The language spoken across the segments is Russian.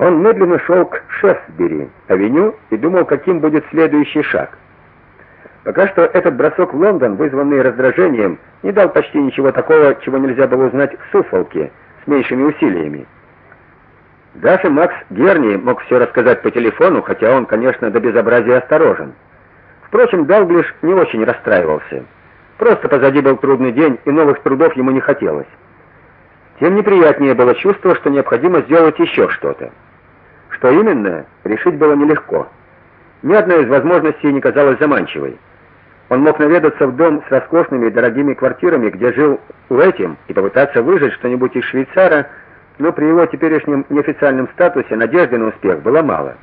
Он медленно шел к Шефсбери, авеню, и думал, каким будет следующий шаг. Пока что этот бросок в Лондон, вызванный раздражением, не дал почти ничего такого, чего нельзя было узнать в Суффолке с меньшими усилиями. Даже Макс Герни мог все рассказать по телефону, хотя он, конечно, до безобразия осторожен. Впрочем, Далглиш не очень расстраивался. Просто позади был трудный день, и новых трудов ему не хотелось. Тем неприятнее было чувство, что необходимо сделать еще что-то. Что именно, решить было нелегко. Ни одна из возможностей не казалась заманчивой. Он мог наведаться в дом с роскошными и дорогими квартирами, где жил Уэтим, и попытаться выжать что-нибудь из швейцара, но при его теперешнем неофициальном статусе надежды на успех было мало.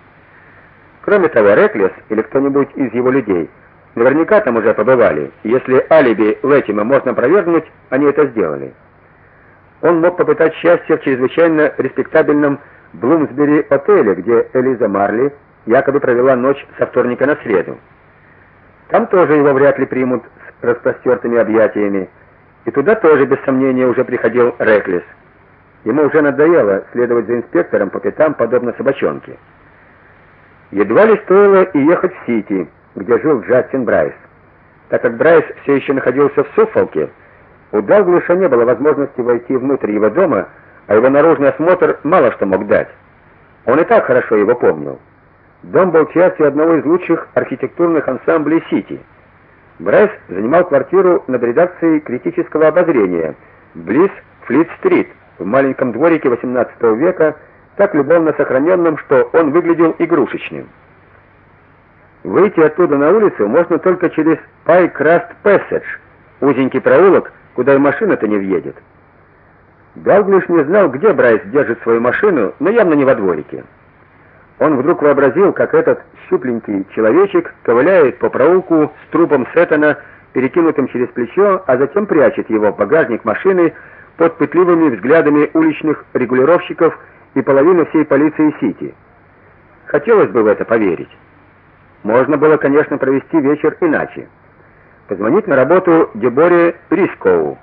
Кроме того, Реклес или кто-нибудь из его людей наверняка там уже побывали. Если алиби Лэтима можно опровергнуть, они это сделали. Он мог попытать счастье в чрезвычайно респектабельном Блумсбери отеле, где Элиза Марли якобы провела ночь со вторника на среду. Там тоже его вряд ли примут с распростертыми объятиями, и туда тоже без сомнения уже приходил Реклес. Ему уже надоело следовать за инспектором по пятам, подобно собачонке. Едва ли стоило и ехать в Сити, где жил Джастин Брайс. Так как Брайс все еще находился в Суффолке, у Далглиша не было возможности войти внутрь его дома, а его наружный осмотр мало что мог дать. Он и так хорошо его помнил. Дом был частью одного из лучших архитектурных ансамблей Сити. Брайс занимал квартиру над редакцией критического обозрения, близ Флит-стрит, в маленьком дворике XVIII века, так любовно сохраненном, что он выглядел игрушечным. Выйти оттуда на улицу можно только через Пайкраст Пэссидж, узенький проулок, куда и машина-то не въедет. Далглиш не знал, где Брайс держит свою машину, но явно не во дворике. Он вдруг вообразил, как этот щупленький человечек ковыляет по проулку с трупом Сеттона, перекинутым через плечо, а затем прячет его в багажник машины под пытливыми взглядами уличных регулировщиков и половины всей полиции Сити. Хотелось бы в это поверить. Можно было, конечно, провести вечер иначе. Позвонить на работу Деборе Рискоу.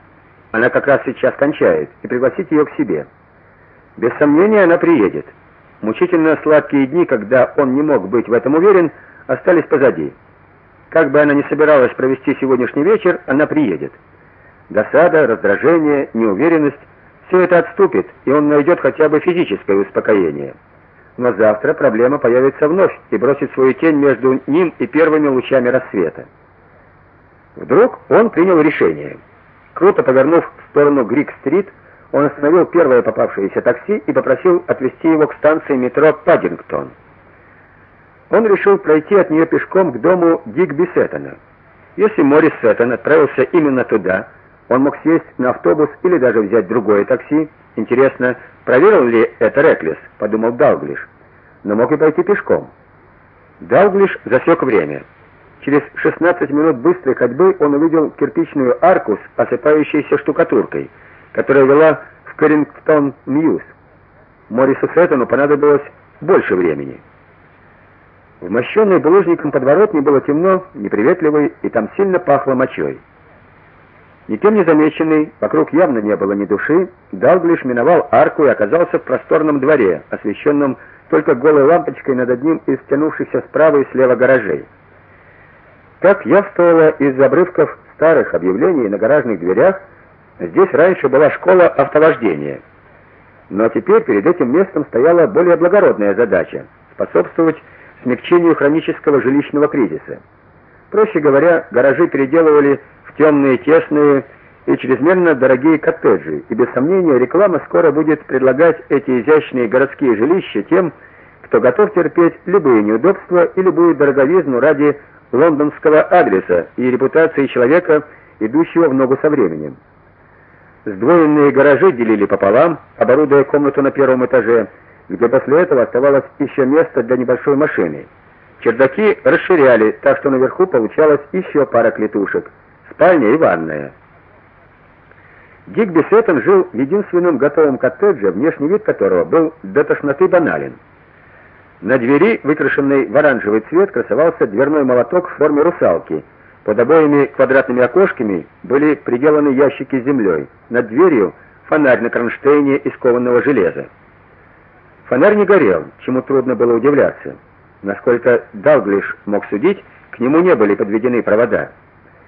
Она как раз сейчас кончает, и пригласить ее к себе. Без сомнения, она приедет. Мучительно сладкие дни, когда он не мог быть в этом уверен, остались позади. Как бы она ни собиралась провести сегодняшний вечер, она приедет. Досада, раздражение, неуверенность все это отступит, и он найдет хотя бы физическое успокоение. Но завтра проблема появится вновь и бросит свою тень между ним и первыми лучами рассвета. Вдруг он принял решение. Круто повернув в сторону Грик-стрит, он остановил первое попавшееся такси и попросил отвезти его к станции метро Паддингтон. Он решил пройти от нее пешком к дому Дигби Сеттона. Если Морис Сеттон отправился именно туда, он мог сесть на автобус или даже взять другое такси. Интересно, проверил ли это Реклес, подумал Далглиш. Но мог и пойти пешком. Далглиш засек время. Через 16 минут быстрой ходьбы он увидел кирпичную арку с осыпающейся штукатуркой, которая вела в Кэррингтон-Мьюз. Морису Сеттону понадобилось больше времени. В мощенной булыжником подворотне было темно, неприветливо, и там сильно пахло мочой. Никем не замеченный, вокруг явно не было ни души, Далглиш миновал арку и оказался в просторном дворе, освещенном только голой лампочкой над одним из тянувшихся справа и слева гаражей. Как явствовало из обрывков старых объявлений на гаражных дверях, здесь раньше была школа автовождения. Но теперь перед этим местом стояла более благородная задача способствовать смягчению хронического жилищного кризиса. Проще говоря, гаражи переделывали в темные, тесные и чрезмерно дорогие коттеджи, и без сомнения реклама скоро будет предлагать эти изящные городские жилища тем, кто готов терпеть любые неудобства и любую дороговизну ради лондонского адреса и репутации человека, идущего в ногу со временем. Сдвоенные гаражи делили пополам, оборудуя комнату на первом этаже, где после этого оставалось еще место для небольшой машины. Чердаки расширяли, так что наверху получалось еще пара клетушек, спальня и ванная. Дик Сеттон жил в единственном готовом коттедже, внешний вид которого был до тошноты банален. На двери, выкрашенной в оранжевый цвет, красовался дверной молоток в форме русалки. Под обоими квадратными окошками были приделаны ящики с землей. Над дверью фонарь на кронштейне из кованого железа. Фонарь не горел, чему трудно было удивляться. Насколько Далглиш мог судить, к нему не были подведены провода.